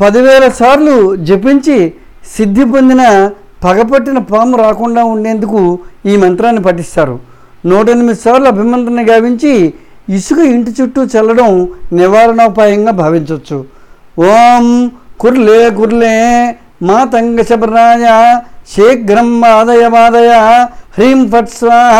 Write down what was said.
పదివేల సార్లు జపించి సిద్ధి పొందిన పగపట్టిన పాము రాకుండా ఉండేందుకు ఈ మంత్రాన్ని పఠిస్తారు. నూట ఎనిమిది సార్లు అభిమంత్రణ గావించి ఇసుక ఇంటి చుట్టూ చల్లడం నివారణోపాయంగా భావించవచ్చు ఓం కుర్లే కుర్లే మా తంగ శబరాయ శీఘ్రం ఆదయ మాదయ హ్రీం ఫట్ స్వాహ.